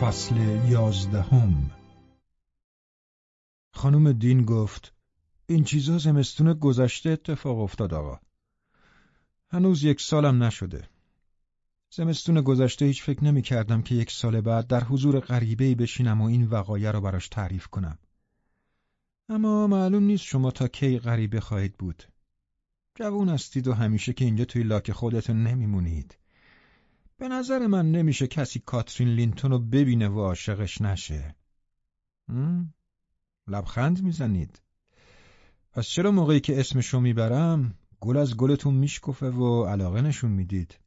فصل یازدهم. خانم دین گفت این چیزا زمستون گذشته اتفاق افتاد آقا. هنوز یک سالم نشده. زمستون گذشته هیچ فکر نمی کردم که یک سال بعد در حضور غریبه بشینم و این وقایع را براش تعریف کنم. اما معلوم نیست شما تا کی غریبه خواهید بود جوون هستید و همیشه که اینجا توی لاک خودتون نمیمونید به نظر من نمیشه کسی کاترین لینتون رو ببینه و عاشقش نشه. لبخند می‌زنید. پس چرا موقعی که اسمشو می‌برم گل از گلتون میشکفه و علاقه نشون می‌دید؟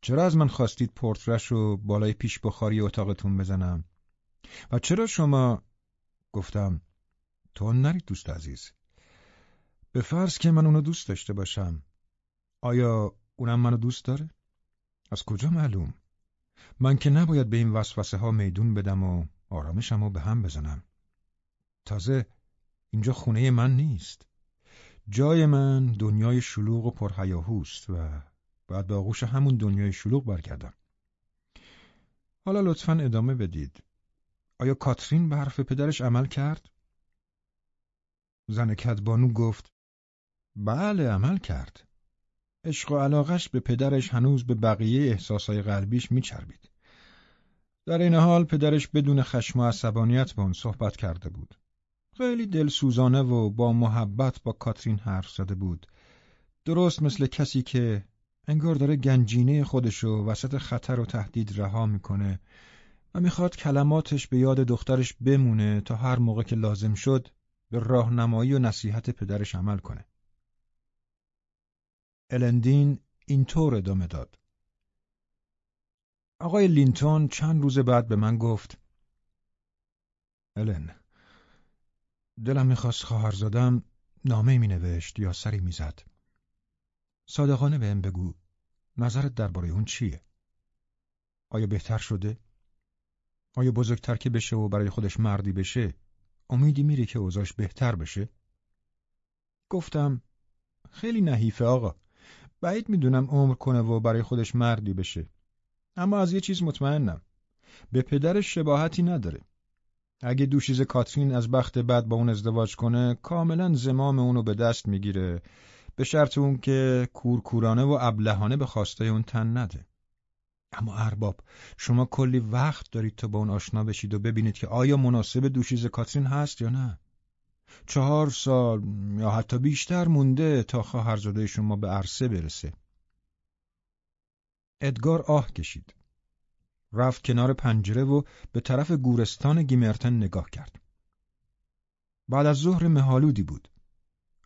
چرا از من خواستید پورترش رو بالای پیش بخاری اتاقتون بزنم؟ و چرا شما گفتم تو نرید دوست عزیز به فرض که من اونو دوست داشته باشم آیا اونم منو دوست داره؟ از کجا معلوم؟ من که نباید به این وسوسه ها میدون بدم و آرامشم رو به هم بزنم. تازه اینجا خونه من نیست. جای من دنیای شلوغ و پرهیاهوست و باید به آغوش همون دنیای شلوغ برگردم. حالا لطفا ادامه بدید. آیا کاترین به حرف پدرش عمل کرد؟ زن کدبانو گفت بله عمل کرد. عشق و علاقش به پدرش هنوز به بقیه احساسای قلبیش میچربید. در این حال پدرش بدون خشم و عصبانیت با اون صحبت کرده بود. خیلی دلسوزانه و با محبت با کاترین حرف زده بود. درست مثل کسی که انگار داره گنجینه خودشو وسط خطر و تهدید رها می‌کنه و می‌خواد کلماتش به یاد دخترش بمونه تا هر موقع که لازم شد به راهنمایی و نصیحت پدرش عمل کنه. الندین اینطور ادامه داد. آقای لینتون چند روز بعد به من گفت الن دلم می‌خواست خواهرزادم نامه می نوشت یا سری می‌زد. صادقانه بهم بگو نظرت درباره اون چیه؟ آیا بهتر شده؟ آیا بزرگتر که بشه و برای خودش مردی بشه امیدی میری که اوضاش بهتر بشه؟ گفتم خیلی نحیفه آقا بعید می‌دونم عمر کنه و برای خودش مردی بشه. اما از یه چیز مطمئنم. به پدرش شباهتی نداره. اگه دوشیز کاترین از بخت بعد با اون ازدواج کنه کاملا زمام اونو به دست می‌گیره به شرط اون که کورکورانه و ابلهانه به خواسته اون تن نده. اما ارباب شما کلی وقت دارید تا با اون آشنا بشید و ببینید که آیا مناسب دوشیز کاترین هست یا نه. چهار سال یا حتی بیشتر مونده تا خواهرزاده شما به عرصه برسه. ادگار آه کشید. رفت کنار پنجره و به طرف گورستان گیمرتن نگاه کرد. بعد از ظهر مهالودی بود.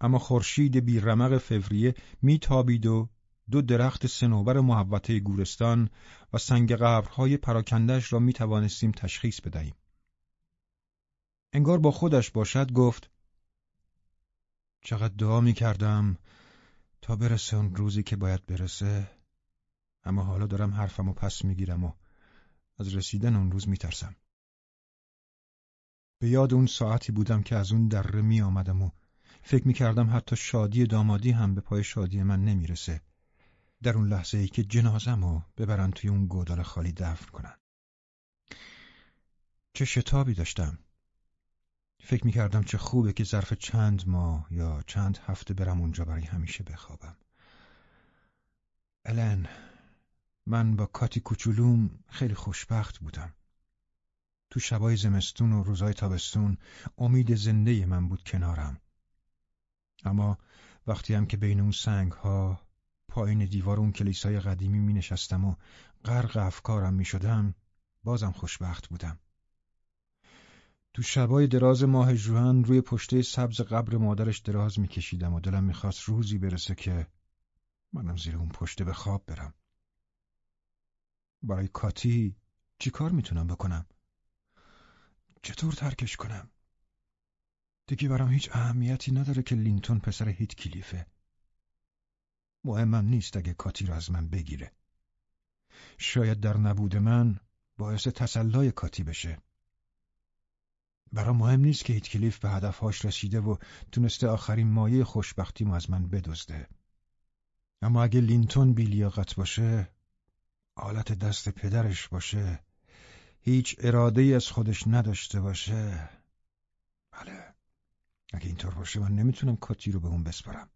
اما خورشید بیرمق فوریه میتابید و دو درخت سنوبر محوطه گورستان و سنگ قبرهای پراکندش را می توانستیم تشخیص بدهیم. انگار با خودش باشد گفت چقدر دعا می کردم تا برسه اون روزی که باید برسه اما حالا دارم حرفمو پس می‌گیرم و از رسیدن اون روز میترسم. به یاد اون ساعتی بودم که از اون دره می آمدم و فکر می کردم حتی شادی دامادی هم به پای شادی من نمی‌رسه. در اون لحظه ای که جنازم رو ببرن توی اون گودال خالی دفن کنن. چه شتابی داشتم. فکر می‌کردم چه خوبه که ظرف چند ماه یا چند هفته برم اونجا برای همیشه بخوابم. الن من با کاتی کوچولوم خیلی خوشبخت بودم. تو شبای زمستون و روزای تابستون امید زنده من بود کنارم. اما وقتی هم که بین اون سنگ ها پایین دیوار اون کلیسای قدیمی می نشستم و غرق افکارم می شدم بازم خوشبخت بودم. تو شبای دراز ماه جوان روی پشته سبز قبر مادرش دراز میکشیدم و دلم می‌خواست روزی برسه که منم زیر اون پشته به خواب برم. برای کاتی چی کار می‌تونم بکنم؟ چطور ترکش کنم؟ دیگه برام هیچ اهمیتی نداره که لینتون پسر هیتکلیفه. مهمم نیست اگه کاتی رو از من بگیره. شاید در نبود من باعث تسلای کاتی بشه. برا مهم نیست که هیتکلیف به هدفهاش رسیده و تونسته آخرین مایه خوشبختیمو از من بدزده. اما اگه لینتون بیلیاقت باشه، حالت دست پدرش باشه، هیچ اراده ای از خودش نداشته باشه، بله، اگه اینطور باشه من نمی‌تونم کاتی رو به اون بسپارم.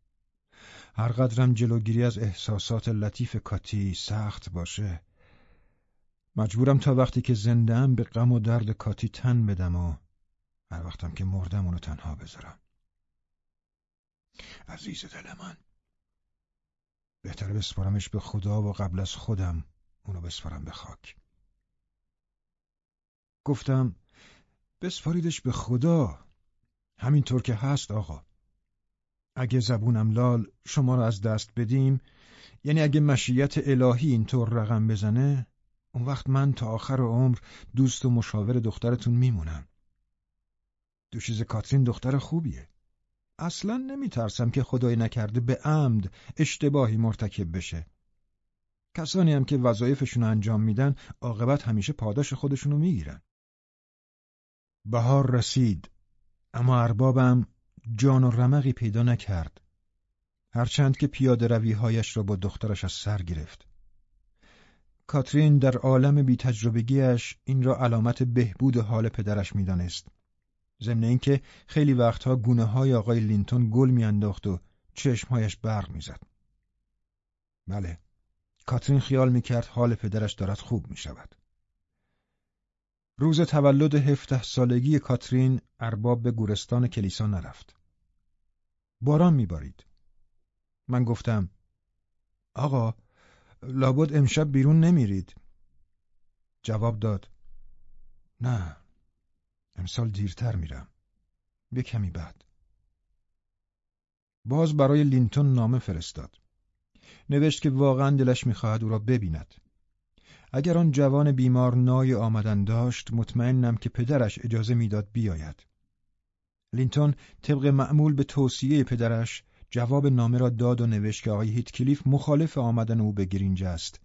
هر قدرم جلوگیری از احساسات لطیف کاتی سخت باشه، مجبورم تا وقتی که زندم به غم و درد کاتی تن بدم و هر وقتم که مردم اونو تنها بذارم. عزیز دل من بهتره بسپارمش به خدا و قبل از خودم اونو بسپارم به خاک. گفتم بسپاریدش به خدا. همینطور که هست آقا. اگه زبونم لال شما رو از دست بدیم. یعنی اگه مشیت الهی اینطور رقم بزنه اون وقت من تا آخر عمر دوست و مشاور دخترتون میمونم. دوشیز کاترین دختر خوبیه. اصلا نمیترسم که خدای نکرده به عمد اشتباهی مرتکب بشه. کسانی هم که وظایفشون انجام میدن عاقبت همیشه پاداش خودشونو می‌گیرن. بهار رسید اما اربابم جان و رمقی پیدا نکرد هرچند که پیاده رویهایش را با دخترش از سر گرفت کاترین در عالم بی تجربگیش این را علامت بهبود حال پدرش می‌دانست. ضمن اینکه خیلی وقتها گونه های آقای لینتون گل میانداخت و چشمهایش برق می‌زد. بله، کاترین خیال می‌کرد حال پدرش دارد خوب می شود. روز تولد هفته سالگی کاترین ارباب به گورستان کلیسا نرفت. باران میبارید. من گفتم آقا لابد امشب بیرون نمیرید. جواب داد نه امسال دیرتر میرم. به کمی بعد. باز برای لینتون نامه فرستاد. نوشت که واقعا دلش می‌خواهد او را ببیند. اگر آن جوان بیمار نای آمدن داشت مطمئنم که پدرش اجازه می‌داد بیاید. لینتون طبق معمول به توصیه پدرش جواب نامه را داد و نوشت که آقای هیتکلیف مخالف آمدن او به گرینج است.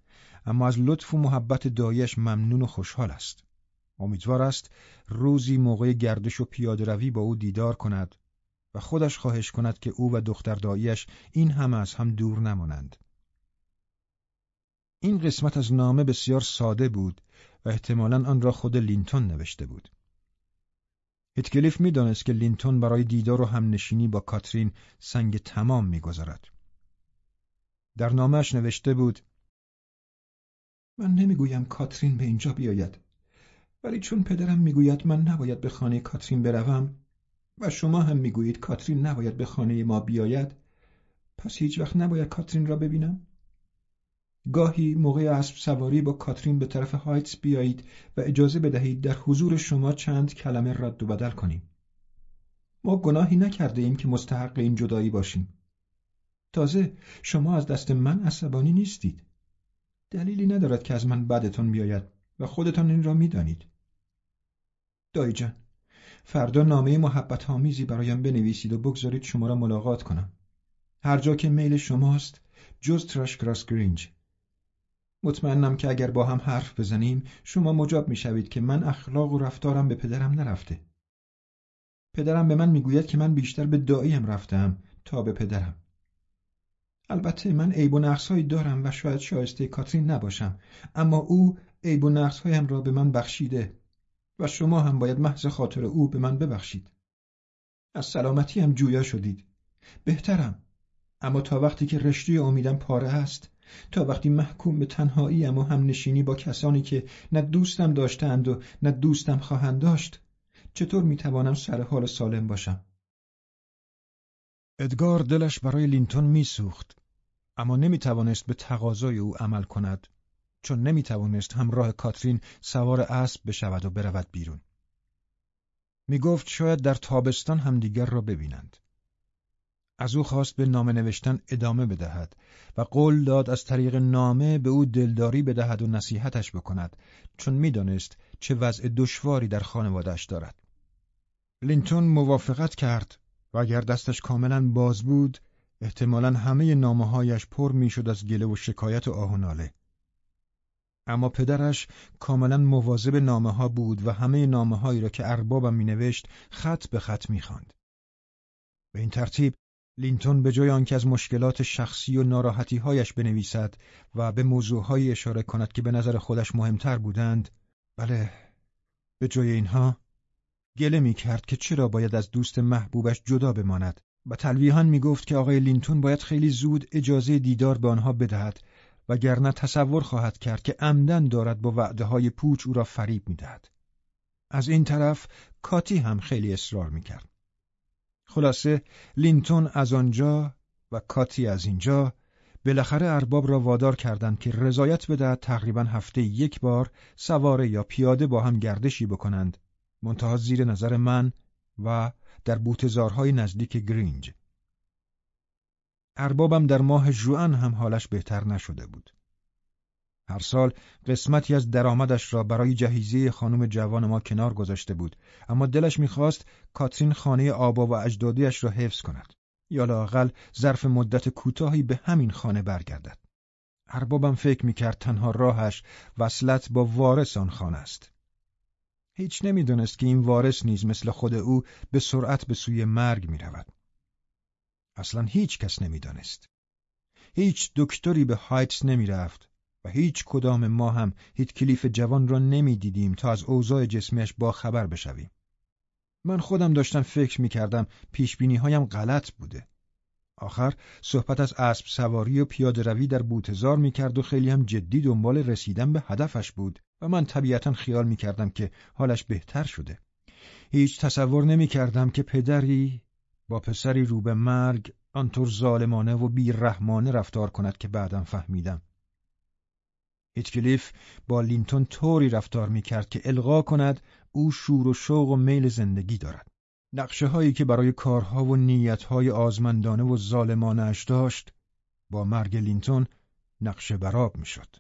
اما از لطف و محبت داییش ممنون و خوشحال است. امیدوار است روزی موقع گردش و پیاده روی با او دیدار کند و خودش خواهش کند که او و دختر داییش این همه از هم دور نمانند. این قسمت از نامه بسیار ساده بود و احتمالا آن را خود لینتون نوشته بود هیتکلیف می‌دانست که لینتون برای دیدار و همنشینی با کاترین سنگ تمام می‌گذارد. در نامش نوشته بود من نمی‌گویم کاترین به اینجا بیاید ولی چون پدرم می‌گوید من نباید به خانه کاترین بروم و شما هم می‌گویید کاترین نباید به خانه ما بیاید پس هیچ وقت نباید کاترین را ببینم گاهی موقع اسب سواری با کاترین به طرف هایتس بیایید و اجازه بدهید در حضور شما چند کلمه رد و بدل کنیم. ما گناهی نکرده ایم که مستحق این جدایی باشیم. تازه شما از دست من عصبانی نیستید. دلیلی ندارد که از من بدتون بیاید و خودتان این را می‌دانید. دایی جان، فردا نامه محبت آمیزی برایم بنویسید و بگذارید شما را ملاقات کنم. هر جا که میل شماست جز تراش کراس گرینج مطمئنم که اگر با هم حرف بزنیم شما مجاب می‌شوید که من اخلاق و رفتارم به پدرم نرفته. پدرم به من می‌گوید که من بیشتر به داییم رفتم تا به پدرم. البته من عیب و نقصهایی دارم و شاید شایسته کاترین نباشم اما او عیب و نقصهایم را به من بخشیده و شما هم باید محض خاطر او به من ببخشید. از سلامتی هم جویا شدید. بهترم اما تا وقتی که رشته امیدم پاره است تا وقتی محکوم به تنهایی و هم نشینی با کسانی که نه دوستم داشتند و نه دوستم خواهند داشت چطور می‌توانم سر حال سالم باشم؟ ادگار دلش برای لینتون میسوخت اما نمی‌توانست به تقاضای او عمل کند چون نمی‌توانست همراه کاترین سوار اسب بشود و برود بیرون. می‌گفت شاید در تابستان همدیگر را ببینند. از او خواست به نامه نوشتن ادامه بدهد و قول داد از طریق نامه به او دلداری بدهد و نصیحتش بکند چون می‌دانست چه وضع دشواری در خانوادهش دارد. لینتون موافقت کرد و اگر دستش کاملا باز بود احتمالا همه نامه هایش پر می‌شد از گله و شکایت و آه و ناله. اما پدرش کاملا مواظب نامه ها بود و همه نامه هایی را که اربابم می نوشت خط به خط می خاند. به این ترتیب لینتون به جای آنکه از مشکلات شخصی و ناراحتی هایش بنویسد و به موضوعهایی اشاره کند که به نظر خودش مهمتر بودند بله به جای اینها گله می کرد که چرا باید از دوست محبوبش جدا بماند و تلویحان می گفت که آقای لینتون باید خیلی زود اجازه دیدار به آنها بدهد وگرنه تصور خواهد کرد که عمدن دارد با وعده های پوچ او را فریب می دهد. از این طرف کاتی هم خیلی اصرار می کرد. خلاصه لینتون از آنجا و کاتی از اینجا بالاخره ارباب را وادار کردند که رضایت بدهد تقریبا هفته یک بار سواره یا پیاده با هم گردشی بکنند. منتها زیر نظر من و در بوتزارهای نزدیک گرینج. اربابم در ماه جوان هم حالش بهتر نشده بود. هر سال قسمتی از درآمدش را برای جهیزیه خانم جوان ما کنار گذاشته بود. اما دلش می‌خواست کاترین خانه آبا و اجدادیش را حفظ کند. یا لاقل ظرف مدت کوتاهی به همین خانه برگردد. اربابم فکر می‌کرد تنها راهش وصلت با وارث آن خانه است. هیچ نمی‌دانست که این وارث نیز مثل خود او به سرعت به سوی مرگ می‌رود. اصلا هیچ کس نمی‌دانست. هیچ دکتری به هایتس نمی‌رفت. و هیچ کدام ما هم هیچ کلیف جوان را نمی‌دیدیم تا از اوضاع جسمیش با خبر بشویم. من خودم داشتم فکر می کردم پیشبینی هایم غلط بوده. آخر صحبت از اسب سواری و پیاده روی در بوتزار می کرد و خیلی هم جدی دنبال رسیدن به هدفش بود و من طبیعتا خیال می کردم که حالش بهتر شده. هیچ تصور نمی کردم که پدری با پسری رو به مرگ آنطور ظالمانه و بیرحمانه رفتار کند که بعدها فهمیدم. هیتکلیف با لینتون طوری رفتار می کرد که القا کند او شور و شوق و میل زندگی دارد. نقشه هایی که برای کارها و نیتهای آزمندانه و ظالمانه اش داشت با مرگ لینتون نقش بر آب می شد.